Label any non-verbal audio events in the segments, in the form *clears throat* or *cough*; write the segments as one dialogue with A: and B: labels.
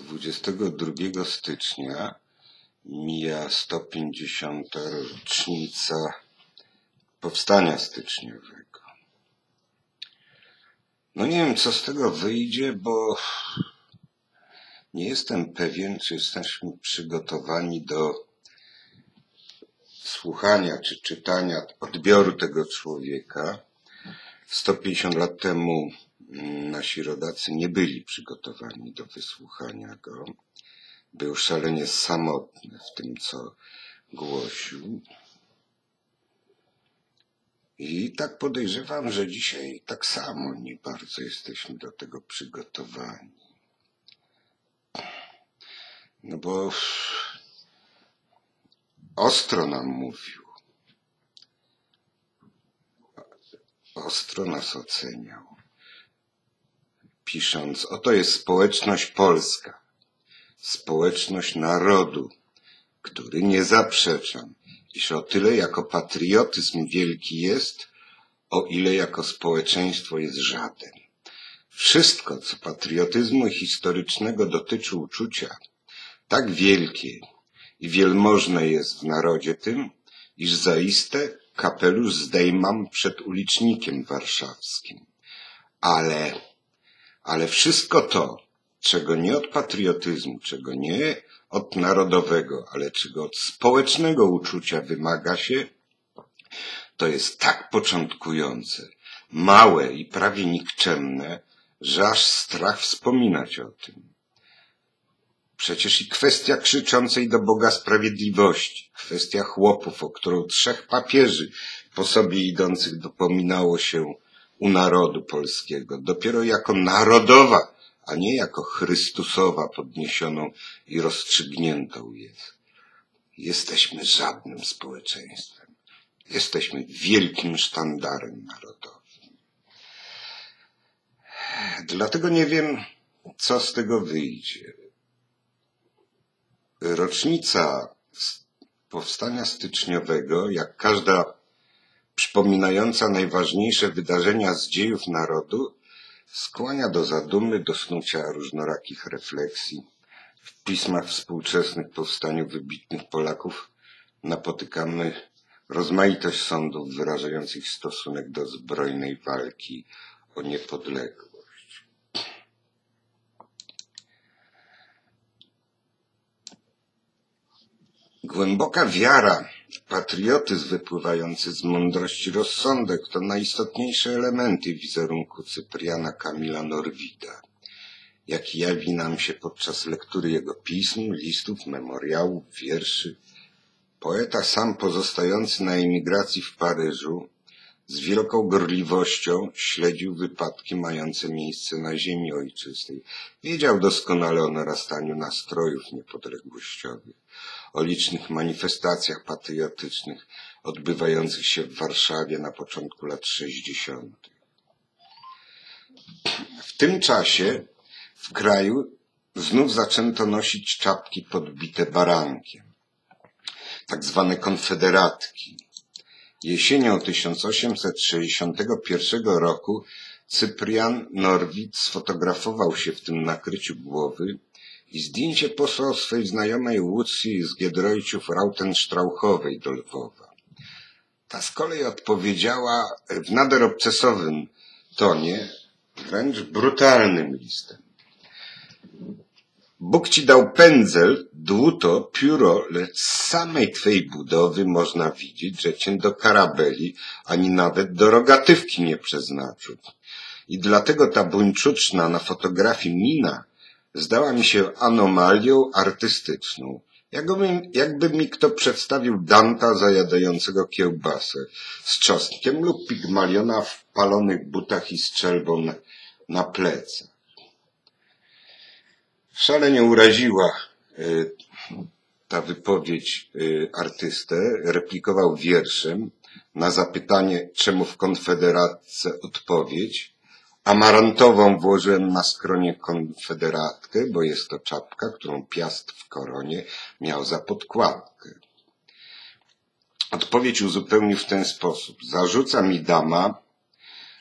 A: 22 stycznia mija 150. rocznica powstania styczniowego. No nie wiem, co z tego wyjdzie, bo nie jestem pewien, czy jesteśmy przygotowani do słuchania czy czytania, odbioru tego człowieka. 150 lat temu nasi rodacy nie byli przygotowani do wysłuchania go. Był szalenie samotny w tym, co głosił. I tak podejrzewam, że dzisiaj tak samo nie bardzo jesteśmy do tego przygotowani. No bo ostro nam mówił. Ostro nas oceniał pisząc, oto jest społeczność polska, społeczność narodu, który nie zaprzeczam, iż o tyle jako patriotyzm wielki jest, o ile jako społeczeństwo jest żaden. Wszystko, co patriotyzmu historycznego dotyczy uczucia, tak wielkie i wielmożne jest w narodzie tym, iż zaiste kapelusz zdejmam przed ulicznikiem warszawskim. Ale ale wszystko to, czego nie od patriotyzmu, czego nie od narodowego, ale czego od społecznego uczucia wymaga się, to jest tak początkujące, małe i prawie nikczemne, że aż strach wspominać o tym. Przecież i kwestia krzyczącej do Boga sprawiedliwości, kwestia chłopów, o którą trzech papieży po sobie idących dopominało się u narodu polskiego, dopiero jako narodowa, a nie jako Chrystusowa podniesioną i rozstrzygniętą jest. Jesteśmy żadnym społeczeństwem. Jesteśmy wielkim sztandarem narodowym. Dlatego nie wiem, co z tego wyjdzie. Rocznica powstania styczniowego, jak każda przypominająca najważniejsze wydarzenia z dziejów narodu, skłania do zadumy, do snucia różnorakich refleksji. W pismach współczesnych powstaniu wybitnych Polaków napotykamy rozmaitość sądów wyrażających stosunek do zbrojnej walki o niepodległość. Głęboka wiara Patriotyzm wypływający z mądrości rozsądek to najistotniejsze elementy wizerunku Cypriana Kamila Norwida, jaki jawi nam się podczas lektury jego pism, listów, memoriałów, wierszy. Poeta sam pozostający na emigracji w Paryżu z wielką gorliwością śledził wypadki mające miejsce na ziemi ojczystej. Wiedział doskonale o narastaniu nastrojów niepodległościowych, o licznych manifestacjach patriotycznych odbywających się w Warszawie na początku lat 60. W tym czasie w kraju znów zaczęto nosić czapki podbite barankiem, tak zwane konfederatki Jesienią 1861 roku Cyprian Norwid sfotografował się w tym nakryciu głowy i zdjęcie posłał swej znajomej Łucji z Giedroyciów Rautenstrauchowej do Lwowa. Ta z kolei odpowiedziała w nader obcesowym tonie, wręcz brutalnym listem. Bóg ci dał pędzel, dłuto, pióro, lecz z samej twej budowy można widzieć, że cię do karabeli ani nawet do rogatywki nie przeznaczył. I dlatego ta buńczuczna na fotografii mina zdała mi się anomalią artystyczną. Jakby, jakby mi kto przedstawił Danta zajadającego kiełbasę z czosnkiem lub pigmaliona w palonych butach i strzelbą na, na plecach. Szalenie uraziła y, ta wypowiedź y, artystę. Replikował wierszem na zapytanie, czemu w Konfederatce odpowiedź. Amarantową włożyłem na skronie konfederatkę, bo jest to czapka, którą piast w koronie miał za podkładkę. Odpowiedź uzupełnił w ten sposób. Zarzuca mi dama,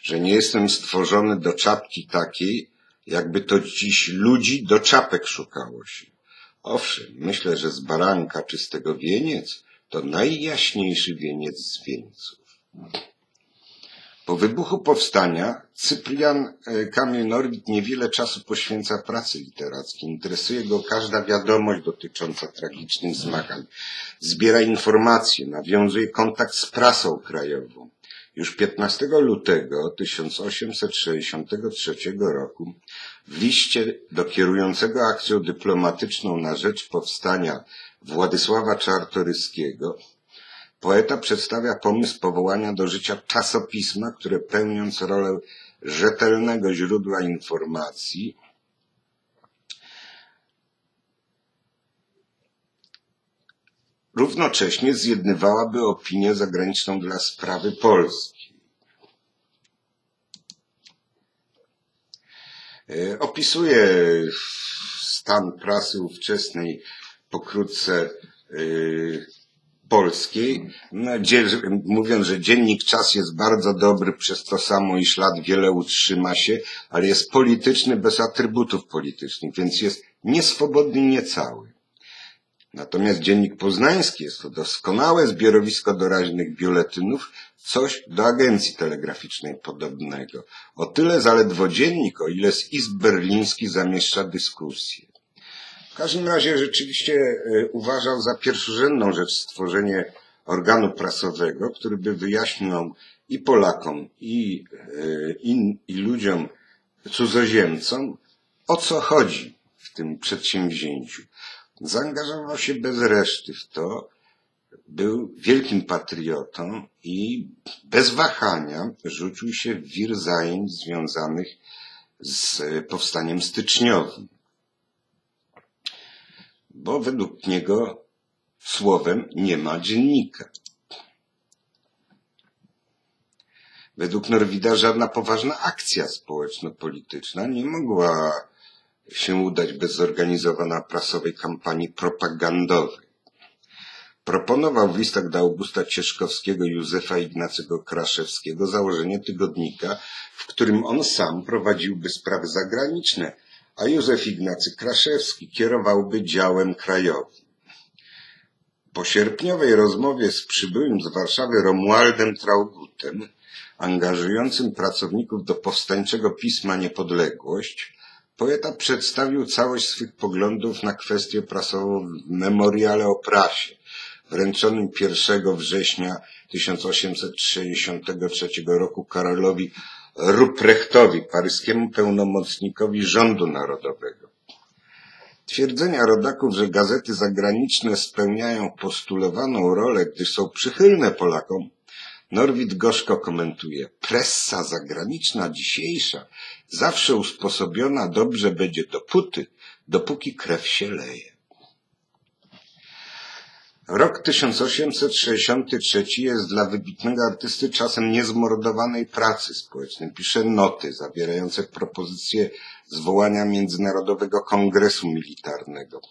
A: że nie jestem stworzony do czapki takiej, jakby to dziś ludzi do czapek szukało się. Owszem, myślę, że z baranka czystego wieniec to najjaśniejszy wieniec z wieńców. Po wybuchu powstania Cyprian e, Kamil Norwid niewiele czasu poświęca pracy literackiej. Interesuje go każda wiadomość dotycząca tragicznych zmagań. Zbiera informacje, nawiązuje kontakt z prasą krajową. Już 15 lutego 1863 roku w liście do kierującego akcją dyplomatyczną na rzecz powstania Władysława Czartoryskiego Poeta przedstawia pomysł powołania do życia czasopisma, które pełniąc rolę rzetelnego źródła informacji, równocześnie zjednywałaby opinię zagraniczną dla sprawy Polski. E, opisuje stan prasy ówczesnej pokrótce polskiej, no, mówiąc, że dziennik czas jest bardzo dobry przez to samo, iż lat wiele utrzyma się, ale jest polityczny bez atrybutów politycznych, więc jest nieswobodny niecały. Natomiast dziennik poznański jest to doskonałe zbiorowisko doraźnych biuletynów, coś do agencji telegraficznej podobnego. O tyle zaledwo dziennik, o ile z Izb Berliński zamieszcza dyskusję. W każdym razie rzeczywiście e, uważał za pierwszorzędną rzecz stworzenie organu prasowego, który by wyjaśnił i Polakom, i, e, i, i ludziom, cudzoziemcom, o co chodzi w tym przedsięwzięciu. Zaangażował się bez reszty w to, był wielkim patriotą i bez wahania rzucił się w wir zajęć związanych z powstaniem styczniowym bo według niego słowem nie ma dziennika. Według Norwida żadna poważna akcja społeczno-polityczna nie mogła się udać bez zorganizowana prasowej kampanii propagandowej. Proponował w listach do Augusta Cieszkowskiego Józefa Ignacego Kraszewskiego założenie tygodnika, w którym on sam prowadziłby sprawy zagraniczne, a Józef Ignacy Kraszewski kierowałby działem krajowym. Po sierpniowej rozmowie z przybyłym z Warszawy Romualdem Traugutem, angażującym pracowników do powstańczego pisma Niepodległość, poeta przedstawił całość swych poglądów na kwestię prasową w memoriale o prasie, wręczonym 1 września 1863 roku Karolowi Ruprechtowi, paryskiemu pełnomocnikowi rządu narodowego. Twierdzenia rodaków, że gazety zagraniczne spełniają postulowaną rolę, gdyż są przychylne Polakom, Norwid gorzko komentuje. Pressa zagraniczna dzisiejsza zawsze usposobiona dobrze będzie dopóty, dopóki krew się leje. Rok 1863 jest dla wybitnego artysty czasem niezmordowanej pracy społecznej. Pisze noty zawierające propozycje zwołania Międzynarodowego Kongresu Militarnego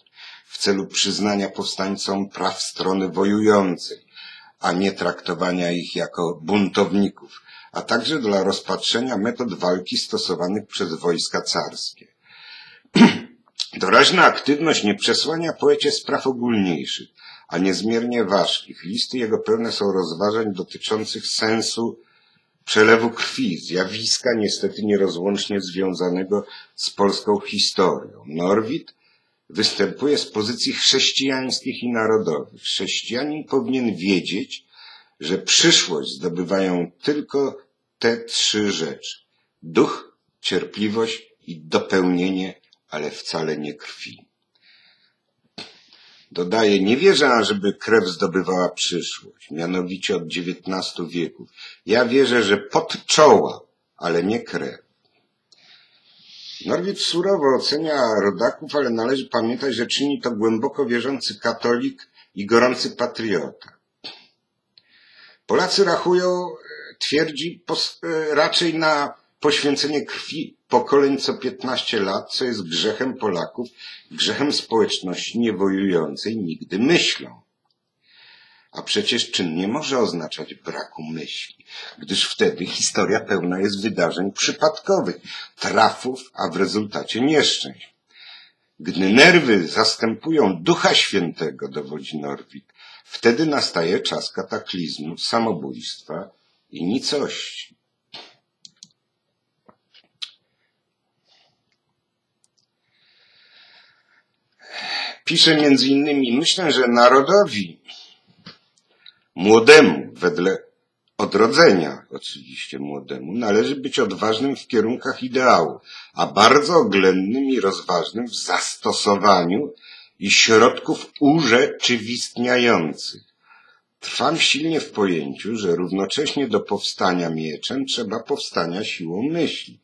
A: w celu przyznania powstańcom praw strony wojującej, a nie traktowania ich jako buntowników, a także dla rozpatrzenia metod walki stosowanych przez wojska carskie. *clears throat* Doraźna aktywność nie przesłania poecie spraw ogólniejszych, a niezmiernie ważkich. Listy jego pełne są rozważań dotyczących sensu przelewu krwi, zjawiska niestety nierozłącznie związanego z polską historią. Norwid występuje z pozycji chrześcijańskich i narodowych. Chrześcijanin powinien wiedzieć, że przyszłość zdobywają tylko te trzy rzeczy. Duch, cierpliwość i dopełnienie, ale wcale nie krwi. Dodaje, nie wierzę, żeby krew zdobywała przyszłość, mianowicie od XIX wieku. Ja wierzę, że pod czoła, ale nie krew. Norwid surowo ocenia rodaków, ale należy pamiętać, że czyni to głęboko wierzący katolik i gorący patriota. Polacy rachują, twierdzi, raczej na poświęcenie krwi pokoleń co 15 lat, co jest grzechem Polaków, grzechem społeczności niewojującej, nigdy myślą. A przecież czyn nie może oznaczać braku myśli, gdyż wtedy historia pełna jest wydarzeń przypadkowych, trafów, a w rezultacie nieszczęść. Gdy nerwy zastępują Ducha Świętego, dowodzi Norwid, wtedy nastaje czas kataklizmu, samobójstwa i nicości. Pisze między innymi, myślę, że narodowi młodemu, wedle odrodzenia oczywiście młodemu, należy być odważnym w kierunkach ideału, a bardzo oględnym i rozważnym w zastosowaniu i środków urzeczywistniających. Trwam silnie w pojęciu, że równocześnie do powstania mieczem trzeba powstania siłą myśli.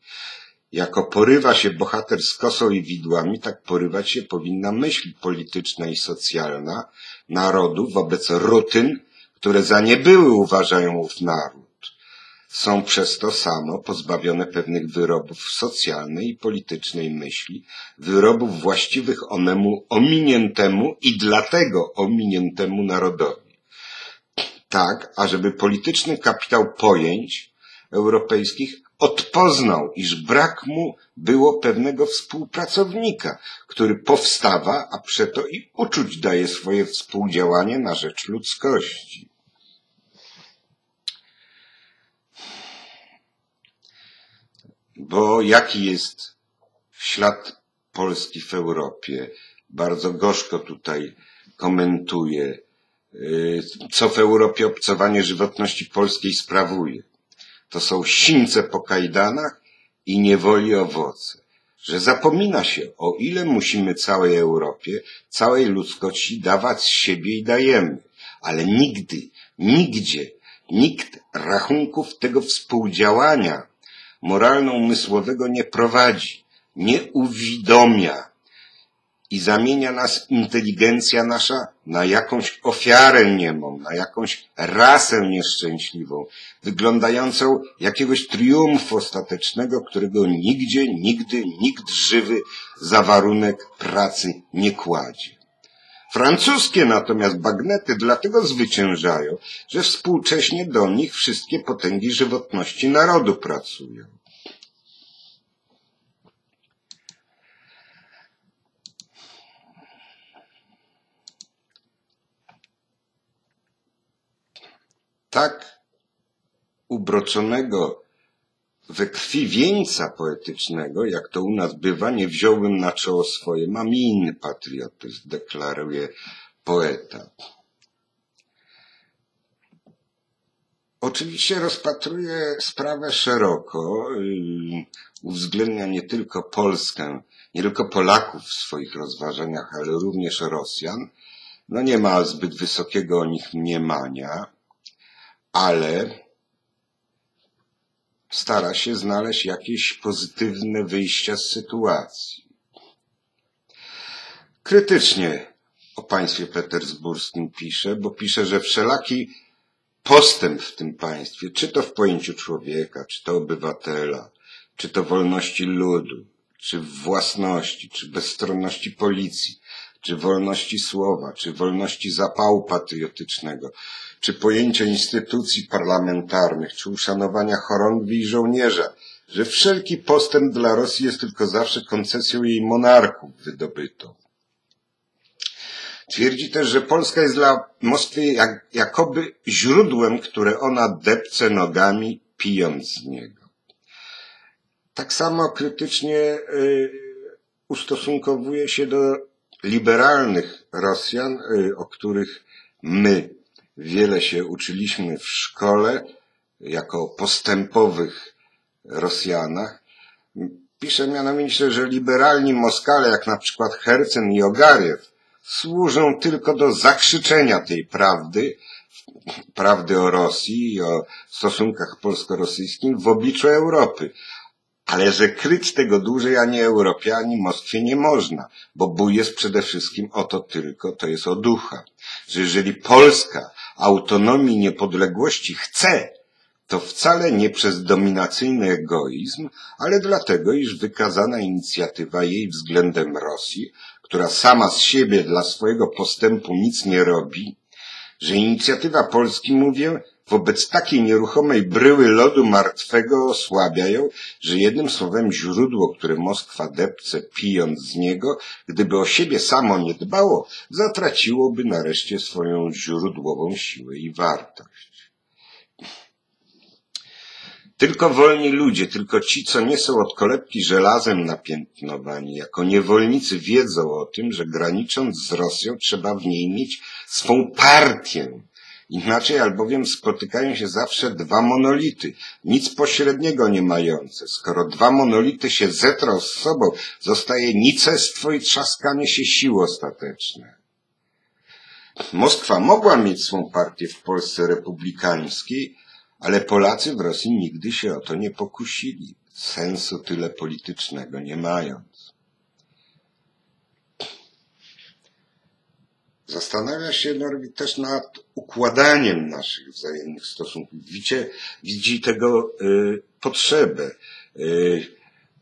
A: Jako porywa się bohater z kosą i widłami, tak porywać się powinna myśl polityczna i socjalna narodu wobec rutyn, które za niebyły uważają ów naród. Są przez to samo pozbawione pewnych wyrobów socjalnej i politycznej myśli, wyrobów właściwych onemu ominiętemu i dlatego ominiętemu narodowi. Tak, ażeby polityczny kapitał pojęć europejskich odpoznał, iż brak mu było pewnego współpracownika, który powstawa, a przeto i uczuć daje swoje współdziałanie na rzecz ludzkości. Bo jaki jest ślad Polski w Europie? Bardzo gorzko tutaj komentuje, co w Europie obcowanie żywotności polskiej sprawuje. To są sińce po kajdanach i niewoli owoce. Że zapomina się, o ile musimy całej Europie, całej ludzkości dawać z siebie i dajemy. Ale nigdy, nigdzie, nikt rachunków tego współdziałania moralno-umysłowego nie prowadzi, nie uwidomia i zamienia nas inteligencja nasza na jakąś ofiarę niemą, na jakąś rasę nieszczęśliwą, wyglądającą jakiegoś triumfu ostatecznego, którego nigdzie, nigdy, nikt żywy za warunek pracy nie kładzie. Francuskie natomiast bagnety dlatego zwyciężają, że współcześnie do nich wszystkie potęgi żywotności narodu pracują. Tak ubroczonego we krwi wieńca poetycznego, jak to u nas bywa, nie wziąłbym na czoło swoje. Mam inny patriotyzm, deklaruje poeta. Oczywiście rozpatruje sprawę szeroko, yy, uwzględnia nie tylko Polskę, nie tylko Polaków w swoich rozważaniach, ale również Rosjan. No nie ma zbyt wysokiego o nich mniemania, ale stara się znaleźć jakieś pozytywne wyjścia z sytuacji. Krytycznie o państwie petersburskim pisze, bo pisze, że wszelaki postęp w tym państwie, czy to w pojęciu człowieka, czy to obywatela, czy to wolności ludu, czy własności, czy bezstronności policji, czy wolności słowa, czy wolności zapału patriotycznego, czy pojęcia instytucji parlamentarnych, czy uszanowania chorągwi i żołnierza, że wszelki postęp dla Rosji jest tylko zawsze koncesją jej monarchów wydobytą. Twierdzi też, że Polska jest dla Moskwy jak, jakoby źródłem, które ona depce nogami, pijąc z niego. Tak samo krytycznie y, ustosunkowuje się do liberalnych Rosjan, y, o których my wiele się uczyliśmy w szkole, jako postępowych Rosjanach. Pisze mianowicie, że liberalni Moskale, jak na przykład Hercen i Ogariew, służą tylko do zakrzyczenia tej prawdy, prawdy o Rosji i o stosunkach polsko-rosyjskich w obliczu Europy. Ale że kryć tego dłużej ani Europie, ani Moskwie nie można, bo bój jest przede wszystkim o to tylko, to jest o ducha. Że jeżeli Polska autonomii niepodległości chce, to wcale nie przez dominacyjny egoizm, ale dlatego, iż wykazana inicjatywa jej względem Rosji, która sama z siebie dla swojego postępu nic nie robi, że inicjatywa Polski, mówię, wobec takiej nieruchomej bryły lodu martwego osłabia ją, że jednym słowem źródło, które Moskwa depce pijąc z niego, gdyby o siebie samo nie dbało, zatraciłoby nareszcie swoją źródłową siłę i wartość. Tylko wolni ludzie, tylko ci, co nie są od kolebki żelazem napiętnowani, jako niewolnicy wiedzą o tym, że granicząc z Rosją trzeba w niej mieć swą partię. Inaczej albowiem spotykają się zawsze dwa monolity, nic pośredniego nie mające. Skoro dwa monolity się zetrą z sobą, zostaje nicestwo i trzaskanie się sił ostateczne. Moskwa mogła mieć swą partię w Polsce republikańskiej, ale Polacy w Rosji nigdy się o to nie pokusili, sensu tyle politycznego nie mając. Zastanawia się Norwid też nad układaniem naszych wzajemnych stosunków. Widzi, widzi tego y, potrzebę. Y,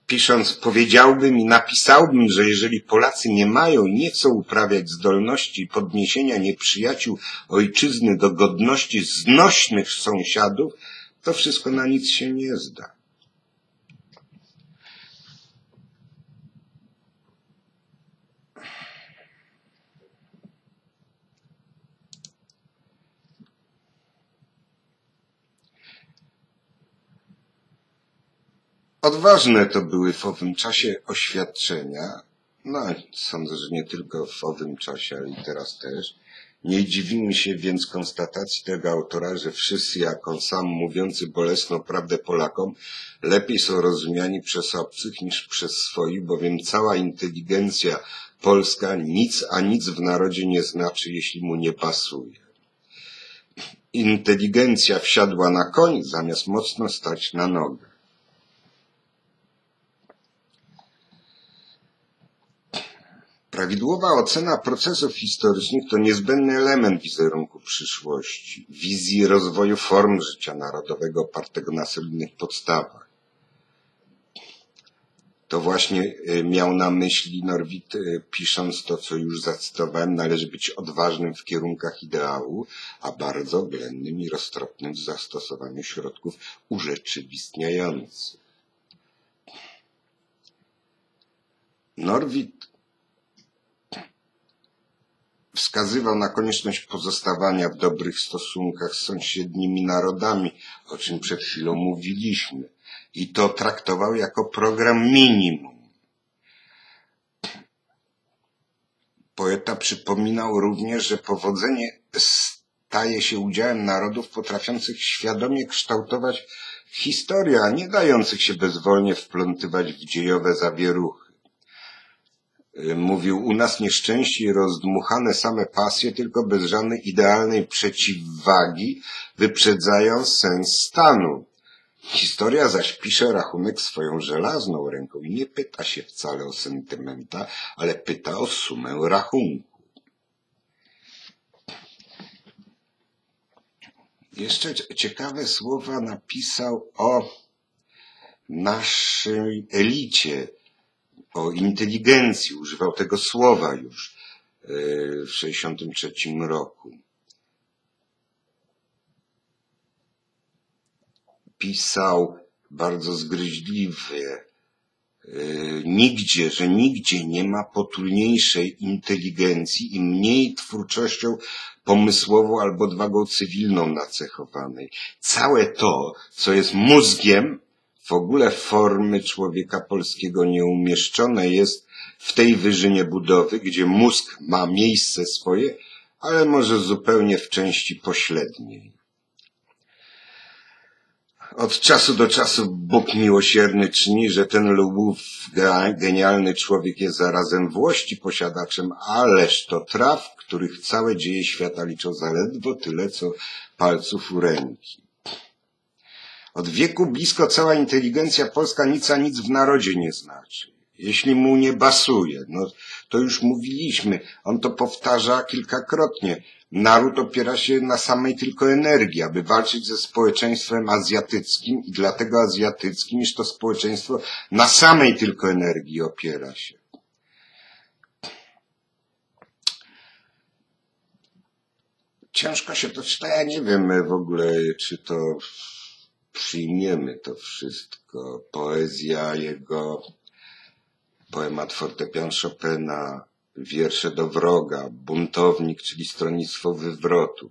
A: pisząc, powiedziałbym i napisałbym, że jeżeli Polacy nie mają nie chcą uprawiać zdolności podniesienia nieprzyjaciół ojczyzny do godności znośnych sąsiadów, to wszystko na nic się nie zda. Odważne to były w owym czasie oświadczenia, no sądzę, że nie tylko w owym czasie, ale i teraz też. Nie dziwimy się więc konstatacji tego autora, że wszyscy, jak on sam mówiący bolesną prawdę Polakom, lepiej są rozumiani przez obcych niż przez swoich, bowiem cała inteligencja polska nic a nic w narodzie nie znaczy, jeśli mu nie pasuje. Inteligencja wsiadła na koń, zamiast mocno stać na nogę. Prawidłowa ocena procesów historycznych to niezbędny element wizerunku przyszłości, wizji rozwoju form życia narodowego opartego na solidnych podstawach. To właśnie miał na myśli Norwid, pisząc to, co już zacytowałem, należy być odważnym w kierunkach ideału, a bardzo oględnym i roztropnym w zastosowaniu środków urzeczywistniających. Norwid wskazywał na konieczność pozostawania w dobrych stosunkach z sąsiednimi narodami, o czym przed chwilą mówiliśmy. I to traktował jako program minimum. Poeta przypominał również, że powodzenie staje się udziałem narodów potrafiących świadomie kształtować historię, a nie dających się bezwolnie wplątywać w dziejowe zawieruchy. Mówił, u nas nieszczęście rozdmuchane same pasje, tylko bez żadnej idealnej przeciwwagi wyprzedzają sens stanu. Historia zaś pisze rachunek swoją żelazną ręką i nie pyta się wcale o sentymenta, ale pyta o sumę rachunku. Jeszcze ciekawe słowa napisał o naszej elicie, o inteligencji, używał tego słowa już w 1963 roku. Pisał bardzo zgryźliwie, nigdzie, że nigdzie nie ma potulniejszej inteligencji i mniej twórczością pomysłową albo odwagą cywilną nacechowanej. Całe to, co jest mózgiem, w ogóle formy człowieka polskiego nieumieszczone jest w tej wyżynie budowy, gdzie mózg ma miejsce swoje, ale może zupełnie w części pośredniej. Od czasu do czasu Bóg miłosierny czyni, że ten lubów genialny człowiek jest zarazem włości posiadaczem, ależ to traw, których całe dzieje świata liczą zaledwo tyle, co palców u ręki. Od wieku blisko cała inteligencja polska nic a nic w narodzie nie znaczy. Jeśli mu nie basuje, no to już mówiliśmy, on to powtarza kilkakrotnie. Naród opiera się na samej tylko energii, aby walczyć ze społeczeństwem azjatyckim i dlatego azjatyckim, iż to społeczeństwo na samej tylko energii opiera się. ciężko się to czyta. Ja nie wiem w ogóle, czy to przyjmiemy to wszystko. Poezja jego, poemat fortepian Chopina, wiersze do wroga, buntownik, czyli stronnictwo wywrotu,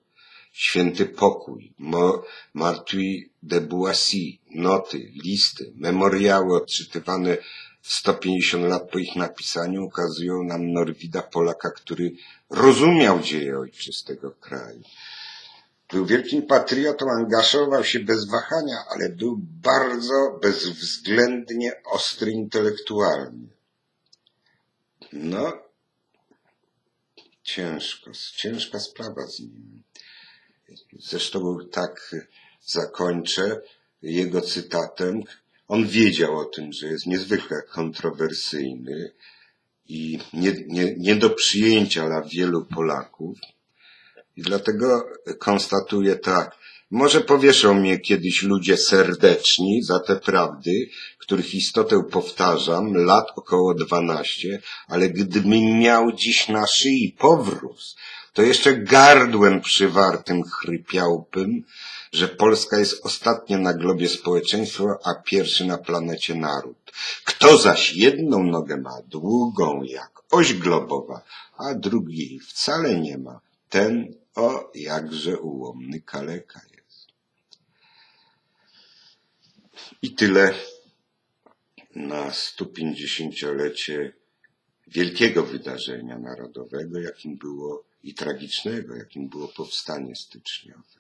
A: święty pokój, Mo, Martui de Boissy, noty, listy, memoriały odczytywane 150 lat po ich napisaniu ukazują nam Norwida Polaka, który rozumiał dzieje ojczystego kraju. Był wielkim patriotą, angażował się bez wahania, ale był bardzo bezwzględnie ostry intelektualnie. No, ciężko, ciężka sprawa z nim. Zresztą tak zakończę jego cytatem. On wiedział o tym, że jest niezwykle kontrowersyjny i nie, nie, nie do przyjęcia dla wielu Polaków. I dlatego konstatuję tak. Może powieszą mnie kiedyś ludzie serdeczni za te prawdy, których istotę powtarzam, lat około 12, ale gdybym miał dziś na szyi powróz, to jeszcze gardłem przywartym chrypiałbym, że Polska jest ostatnia na globie społeczeństwo, a pierwszy na planecie naród. Kto zaś jedną nogę ma długą jak oś globowa, a drugiej wcale nie ma, ten o jakże ułomny kaleka jest. I tyle na 150-lecie wielkiego wydarzenia narodowego, jakim było i tragicznego, jakim było powstanie styczniowe.